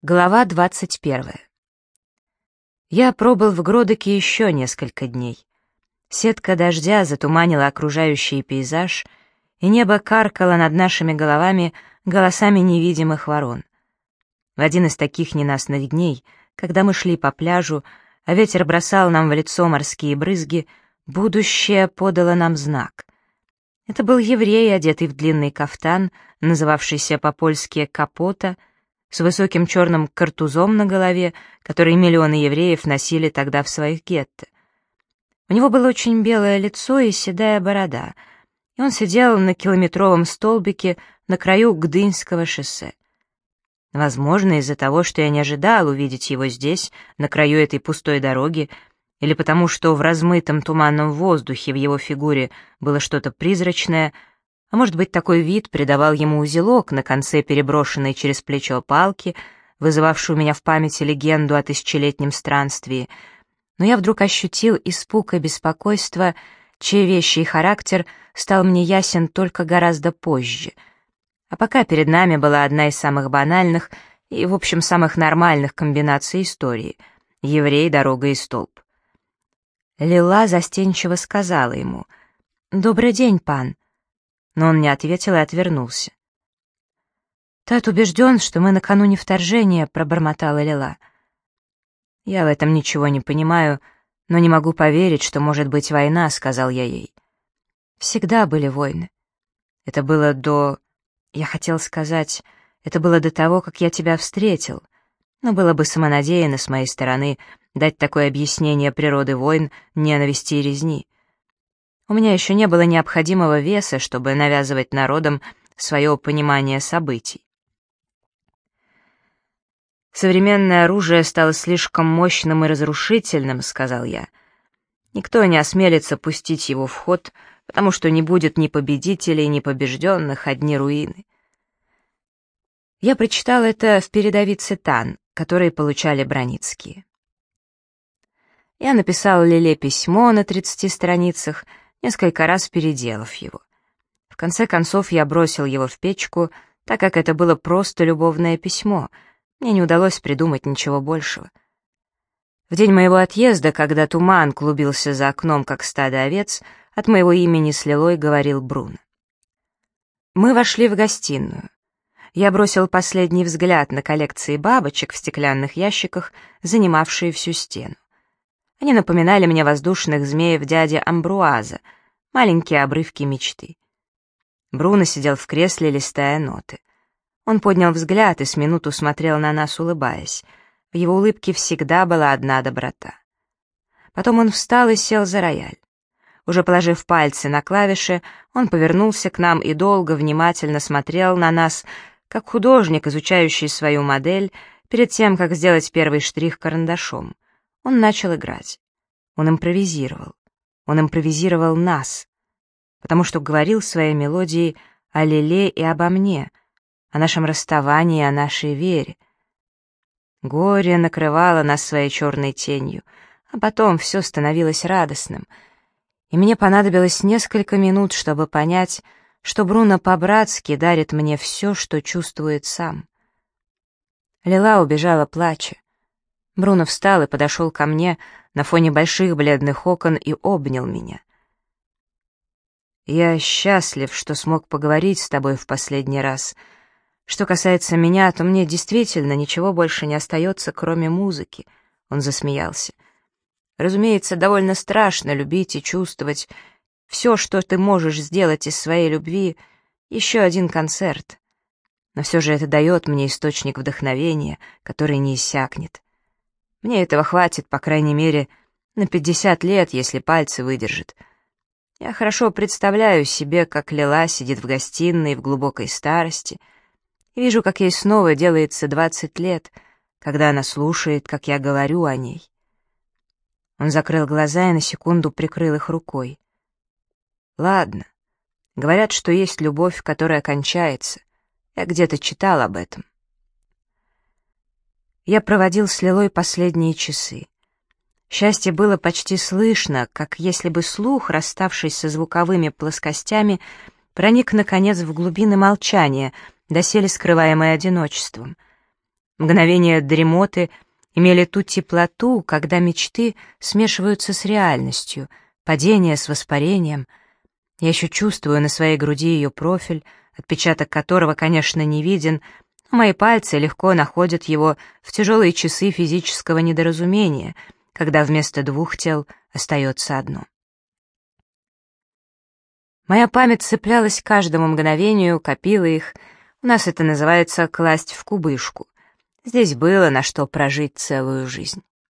Глава 21. Я пробыл в Гродоке еще несколько дней. Сетка дождя затуманила окружающий пейзаж, и небо каркало над нашими головами голосами невидимых ворон. В один из таких ненастных дней, когда мы шли по пляжу, а ветер бросал нам в лицо морские брызги, будущее подало нам знак. Это был еврей, одетый в длинный кафтан, называвшийся по-польски «капота», с высоким черным картузом на голове, который миллионы евреев носили тогда в своих гетто. У него было очень белое лицо и седая борода, и он сидел на километровом столбике на краю Гдынского шоссе. Возможно, из-за того, что я не ожидал увидеть его здесь, на краю этой пустой дороги, или потому что в размытом туманном воздухе в его фигуре было что-то призрачное — а может быть, такой вид придавал ему узелок на конце переброшенной через плечо палки, вызывавшую у меня в памяти легенду о тысячелетнем странствии. Но я вдруг ощутил испуг и беспокойство, чей вещий характер стал мне ясен только гораздо позже. А пока перед нами была одна из самых банальных и, в общем, самых нормальных комбинаций истории — еврей, дорога и столб. Лила застенчиво сказала ему «Добрый день, пан» но он не ответил и отвернулся. «Тат убежден, что мы накануне вторжения», — пробормотала Лила. «Я в этом ничего не понимаю, но не могу поверить, что может быть война», — сказал я ей. «Всегда были войны. Это было до... Я хотел сказать, это было до того, как я тебя встретил, но было бы самонадеянно с моей стороны дать такое объяснение природы войн, ненависти и резни. У меня еще не было необходимого веса, чтобы навязывать народам свое понимание событий. «Современное оружие стало слишком мощным и разрушительным», — сказал я. «Никто не осмелится пустить его в ход, потому что не будет ни победителей, ни побежденных, одни руины». Я прочитал это в передовице «Тан», которые получали Броницкие. Я написал Лиле письмо на 30 страницах — несколько раз переделав его. В конце концов я бросил его в печку, так как это было просто любовное письмо, мне не удалось придумать ничего большего. В день моего отъезда, когда туман клубился за окном, как стадо овец, от моего имени с говорил Бруно. Мы вошли в гостиную. Я бросил последний взгляд на коллекции бабочек в стеклянных ящиках, занимавшие всю стену. Они напоминали мне воздушных змеев дяди Амбруаза, маленькие обрывки мечты. Бруно сидел в кресле, листая ноты. Он поднял взгляд и с минуту смотрел на нас, улыбаясь. В его улыбке всегда была одна доброта. Потом он встал и сел за рояль. Уже положив пальцы на клавиши, он повернулся к нам и долго, внимательно смотрел на нас, как художник, изучающий свою модель, перед тем, как сделать первый штрих карандашом. Он начал играть. Он импровизировал. Он импровизировал нас, потому что говорил своей мелодией о Лиле и обо мне, о нашем расставании, о нашей вере. Горе накрывало нас своей черной тенью, а потом все становилось радостным. И мне понадобилось несколько минут, чтобы понять, что Бруно по-братски дарит мне все, что чувствует сам. Лила убежала плача. Бруно встал и подошел ко мне на фоне больших бледных окон и обнял меня. «Я счастлив, что смог поговорить с тобой в последний раз. Что касается меня, то мне действительно ничего больше не остается, кроме музыки», — он засмеялся. «Разумеется, довольно страшно любить и чувствовать все, что ты можешь сделать из своей любви, еще один концерт. Но все же это дает мне источник вдохновения, который не иссякнет. Мне этого хватит, по крайней мере, на 50 лет, если пальцы выдержат. Я хорошо представляю себе, как Лила сидит в гостиной в глубокой старости, и вижу, как ей снова делается 20 лет, когда она слушает, как я говорю о ней. Он закрыл глаза и на секунду прикрыл их рукой. Ладно. Говорят, что есть любовь, которая кончается. Я где-то читал об этом. Я проводил с Лилой последние часы. Счастье было почти слышно, как если бы слух, расставшись со звуковыми плоскостями, проник, наконец, в глубины молчания, доселе скрываемое одиночеством. Мгновения дремоты имели ту теплоту, когда мечты смешиваются с реальностью, падение с воспарением. Я еще чувствую на своей груди ее профиль, отпечаток которого, конечно, не виден, мои пальцы легко находят его в тяжелые часы физического недоразумения, когда вместо двух тел остается одно. Моя память цеплялась каждому мгновению, копила их. У нас это называется «класть в кубышку». Здесь было на что прожить целую жизнь.